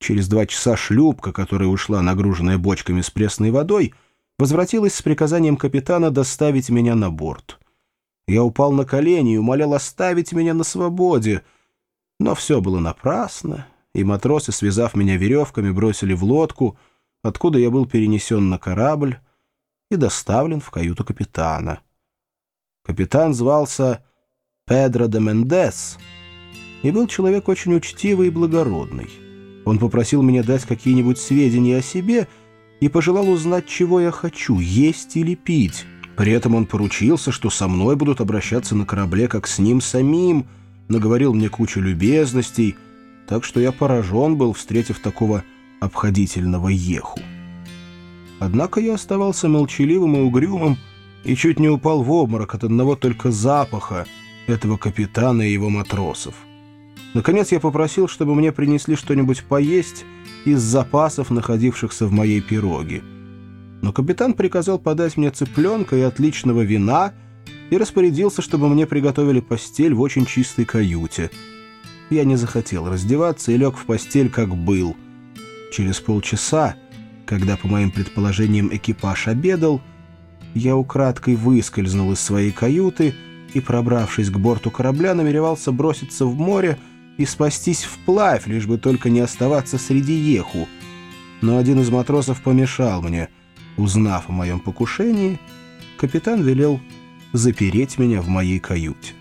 Через два часа шлюпка, которая ушла нагруженная бочками с пресной водой, возвратилась с приказанием капитана доставить меня на борт. Я упал на колени и умолял оставить меня на свободе, но все было напрасно, и матросы, связав меня веревками, бросили в лодку, откуда я был перенесен на корабль и доставлен в каюту капитана. Капитан звался Педро де Мендес и был человек очень учтивый и благородный. Он попросил меня дать какие-нибудь сведения о себе и пожелал узнать, чего я хочу, есть или пить. При этом он поручился, что со мной будут обращаться на корабле, как с ним самим, наговорил мне кучу любезностей, так что я поражен был, встретив такого обходительного еху. Однако я оставался молчаливым и угрюмым и чуть не упал в обморок от одного только запаха этого капитана и его матросов. Наконец я попросил, чтобы мне принесли что-нибудь поесть из запасов, находившихся в моей пироге. Но капитан приказал подать мне цыпленка и отличного вина и распорядился, чтобы мне приготовили постель в очень чистой каюте. Я не захотел раздеваться и лег в постель, как был. Через полчаса, когда, по моим предположениям, экипаж обедал, я украдкой выскользнул из своей каюты и, пробравшись к борту корабля, намеревался броситься в море, и спастись вплавь, лишь бы только не оставаться среди еху. Но один из матросов помешал мне. Узнав о моем покушении, капитан велел запереть меня в моей каюте.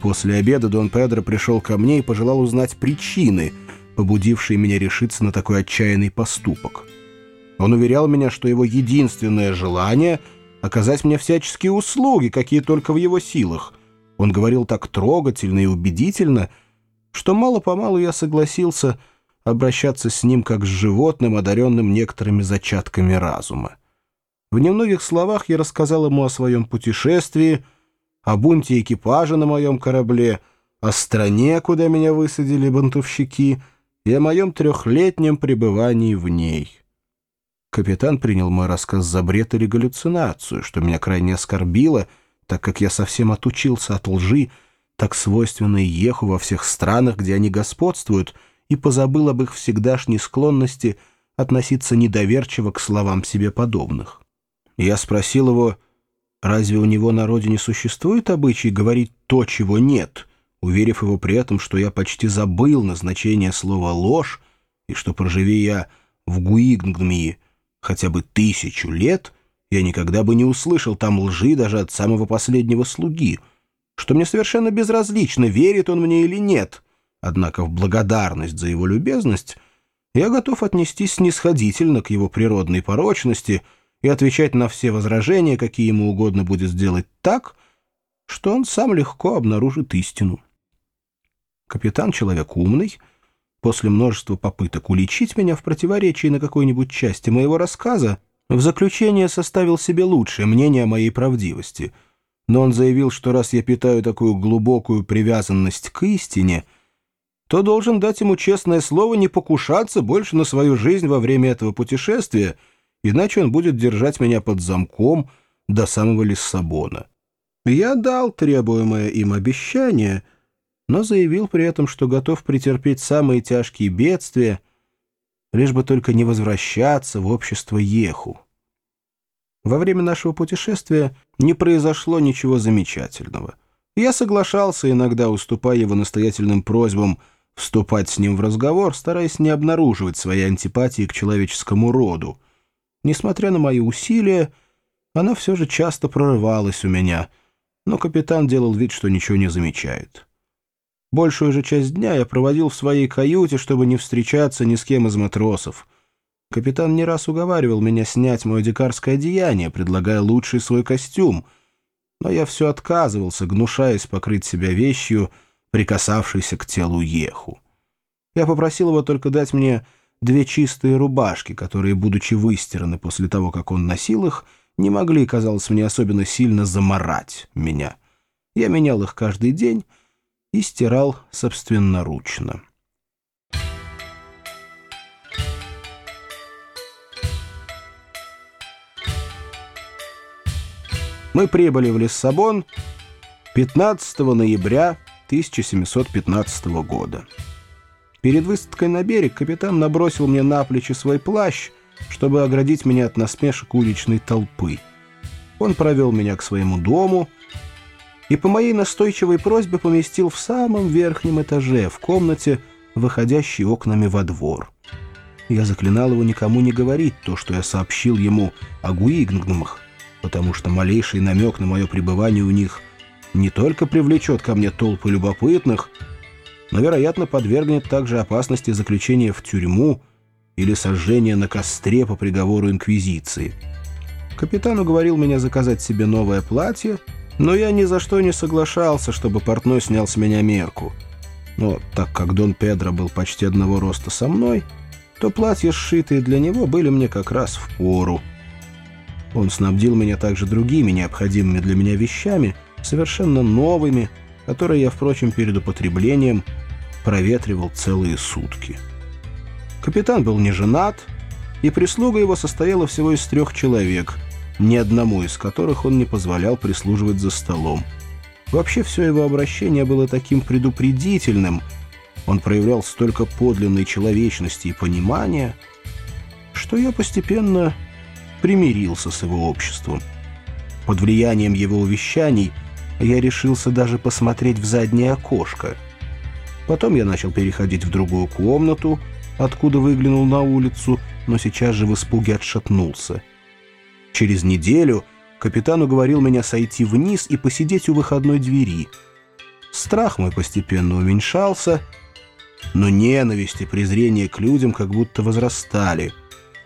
После обеда Дон Педро пришел ко мне и пожелал узнать причины, побудившие меня решиться на такой отчаянный поступок. Он уверял меня, что его единственное желание — оказать мне всяческие услуги, какие только в его силах — он говорил так трогательно и убедительно, что мало-помалу я согласился обращаться с ним как с животным, одаренным некоторыми зачатками разума. В немногих словах я рассказал ему о своем путешествии, о бунте экипажа на моем корабле, о стране, куда меня высадили бунтовщики, и о моем трехлетнем пребывании в ней. Капитан принял мой рассказ за бред или галлюцинацию, что меня крайне оскорбило — так как я совсем отучился от лжи, так свойственной еху во всех странах, где они господствуют, и позабыл об их всегдашней склонности относиться недоверчиво к словам себе подобных. Я спросил его, разве у него на родине существует обычай говорить то, чего нет, уверив его при этом, что я почти забыл назначение слова «ложь», и что, проживи я в Гуигнгмии хотя бы тысячу лет — я никогда бы не услышал там лжи даже от самого последнего слуги, что мне совершенно безразлично, верит он мне или нет. Однако в благодарность за его любезность я готов отнестись снисходительно к его природной порочности и отвечать на все возражения, какие ему угодно будет сделать так, что он сам легко обнаружит истину. Капитан — человек умный, после множества попыток уличить меня в противоречии на какой-нибудь части моего рассказа, в заключение составил себе лучшее мнение о моей правдивости, но он заявил, что раз я питаю такую глубокую привязанность к истине, то должен дать ему честное слово не покушаться больше на свою жизнь во время этого путешествия, иначе он будет держать меня под замком до самого Лиссабона. Я дал требуемое им обещание, но заявил при этом, что готов претерпеть самые тяжкие бедствия — лишь бы только не возвращаться в общество Еху. Во время нашего путешествия не произошло ничего замечательного. Я соглашался, иногда уступая его настоятельным просьбам вступать с ним в разговор, стараясь не обнаруживать своей антипатии к человеческому роду. Несмотря на мои усилия, она все же часто прорывалась у меня, но капитан делал вид, что ничего не замечает. Большую же часть дня я проводил в своей каюте, чтобы не встречаться ни с кем из матросов. Капитан не раз уговаривал меня снять мое дикарское одеяние, предлагая лучший свой костюм, но я все отказывался, гнушаясь покрыть себя вещью, прикасавшейся к телу еху. Я попросил его только дать мне две чистые рубашки, которые, будучи выстираны после того, как он носил их, не могли, казалось мне, особенно сильно заморать меня. Я менял их каждый день, и стирал собственноручно. Мы прибыли в Лиссабон 15 ноября 1715 года. Перед высадкой на берег капитан набросил мне на плечи свой плащ, чтобы оградить меня от насмешек уличной толпы. Он провел меня к своему дому и по моей настойчивой просьбе поместил в самом верхнем этаже, в комнате, выходящей окнами во двор. Я заклинал его никому не говорить то, что я сообщил ему о Гуигнгнамах, потому что малейший намек на мое пребывание у них не только привлечет ко мне толпы любопытных, но, вероятно, подвергнет также опасности заключения в тюрьму или сожжения на костре по приговору Инквизиции. Капитан уговорил меня заказать себе новое платье, но я ни за что не соглашался, чтобы портной снял с меня мерку. Но так как Дон Педро был почти одного роста со мной, то платья, сшитые для него, были мне как раз в пору. Он снабдил меня также другими необходимыми для меня вещами, совершенно новыми, которые я, впрочем, перед употреблением проветривал целые сутки. Капитан был не женат, и прислуга его состояла всего из трех человек, ни одному из которых он не позволял прислуживать за столом. Вообще все его обращение было таким предупредительным, он проявлял столько подлинной человечности и понимания, что я постепенно примирился с его обществом. Под влиянием его увещаний я решился даже посмотреть в заднее окошко — Потом я начал переходить в другую комнату, откуда выглянул на улицу, но сейчас же в испуге отшатнулся. Через неделю капитан уговорил меня сойти вниз и посидеть у выходной двери. Страх мой постепенно уменьшался, но ненависть и презрение к людям как будто возрастали.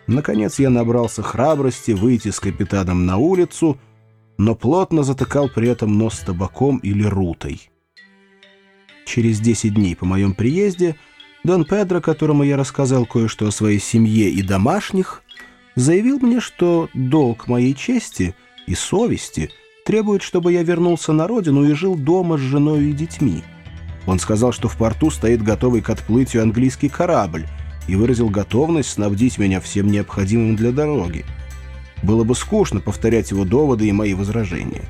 Наконец я набрался храбрости выйти с капитаном на улицу, но плотно затыкал при этом нос табаком или рутой. Через 10 дней по моем приезде Дон Педро, которому я рассказал кое-что о своей семье и домашних, заявил мне, что долг моей чести и совести требует, чтобы я вернулся на родину и жил дома с женой и детьми. Он сказал, что в порту стоит готовый к отплытию английский корабль и выразил готовность снабдить меня всем необходимым для дороги. Было бы скучно повторять его доводы и мои возражения.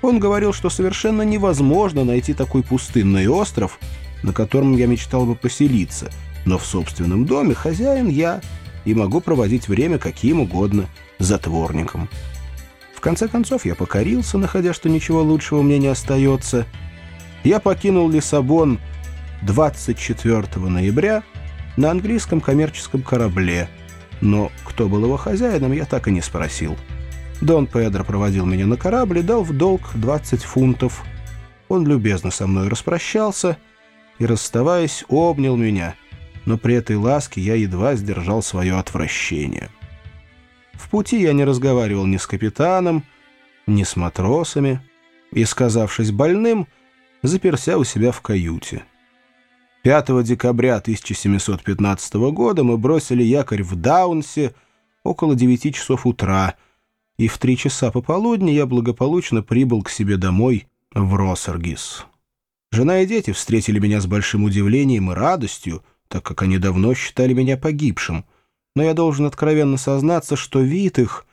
Он говорил, что совершенно невозможно найти такой пустынный остров, на котором я мечтал бы поселиться, но в собственном доме хозяин я и могу проводить время каким угодно затворником. В конце концов я покорился, находя, что ничего лучшего мне не остается. Я покинул Лиссабон 24 ноября на английском коммерческом корабле, но кто был его хозяином, я так и не спросил. Дон Педро проводил меня на корабль и дал в долг 20 фунтов. Он любезно со мной распрощался и, расставаясь, обнял меня, но при этой ласке я едва сдержал свое отвращение. В пути я не разговаривал ни с капитаном, ни с матросами, и, сказавшись больным, заперся у себя в каюте. 5 декабря 1715 года мы бросили якорь в Даунсе около 9 часов утра — и в три часа пополудни я благополучно прибыл к себе домой в Росаргис. Жена и дети встретили меня с большим удивлением и радостью, так как они давно считали меня погибшим, но я должен откровенно сознаться, что вид их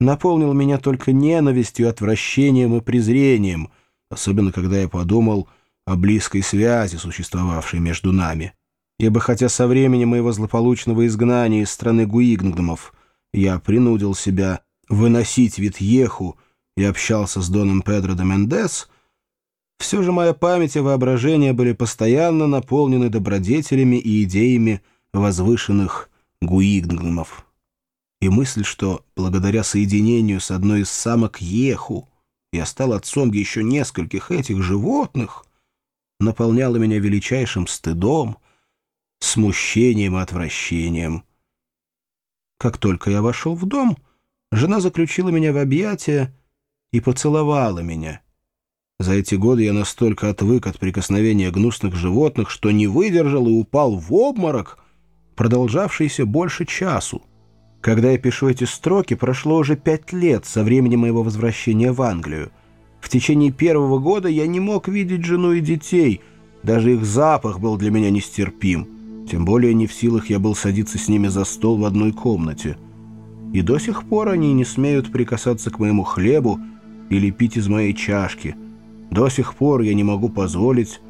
наполнил меня только ненавистью, отвращением и презрением, особенно когда я подумал о близкой связи, существовавшей между нами. Ибо хотя со времени моего злополучного изгнания из страны Гуигнгдомов я принудил себя выносить Витьеху и общался с Доном Педро де Мендес, все же моя память и воображение были постоянно наполнены добродетелями и идеями возвышенных гуигнгномов. И мысль, что благодаря соединению с одной из самок Еху я стал отцом еще нескольких этих животных, наполняла меня величайшим стыдом, смущением и отвращением. Как только я вошел в дом — Жена заключила меня в объятия и поцеловала меня. За эти годы я настолько отвык от прикосновения гнусных животных, что не выдержал и упал в обморок, продолжавшийся больше часу. Когда я пишу эти строки, прошло уже пять лет со времени моего возвращения в Англию. В течение первого года я не мог видеть жену и детей, даже их запах был для меня нестерпим. Тем более не в силах я был садиться с ними за стол в одной комнате и до сих пор они не смеют прикасаться к моему хлебу или пить из моей чашки. До сих пор я не могу позволить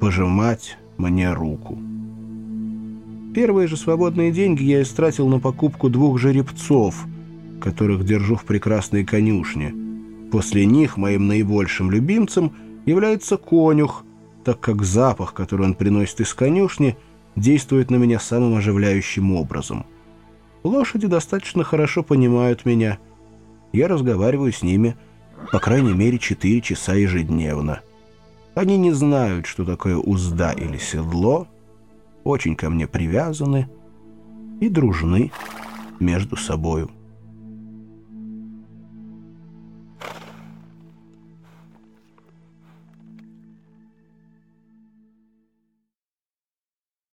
пожимать мне руку». Первые же свободные деньги я истратил на покупку двух жеребцов, которых держу в прекрасной конюшне. После них моим наибольшим любимцем является конюх, так как запах, который он приносит из конюшни, действует на меня самым оживляющим образом. Лошади достаточно хорошо понимают меня. Я разговариваю с ними, по крайней мере, четыре часа ежедневно. Они не знают, что такое узда или седло, очень ко мне привязаны и дружны между собою.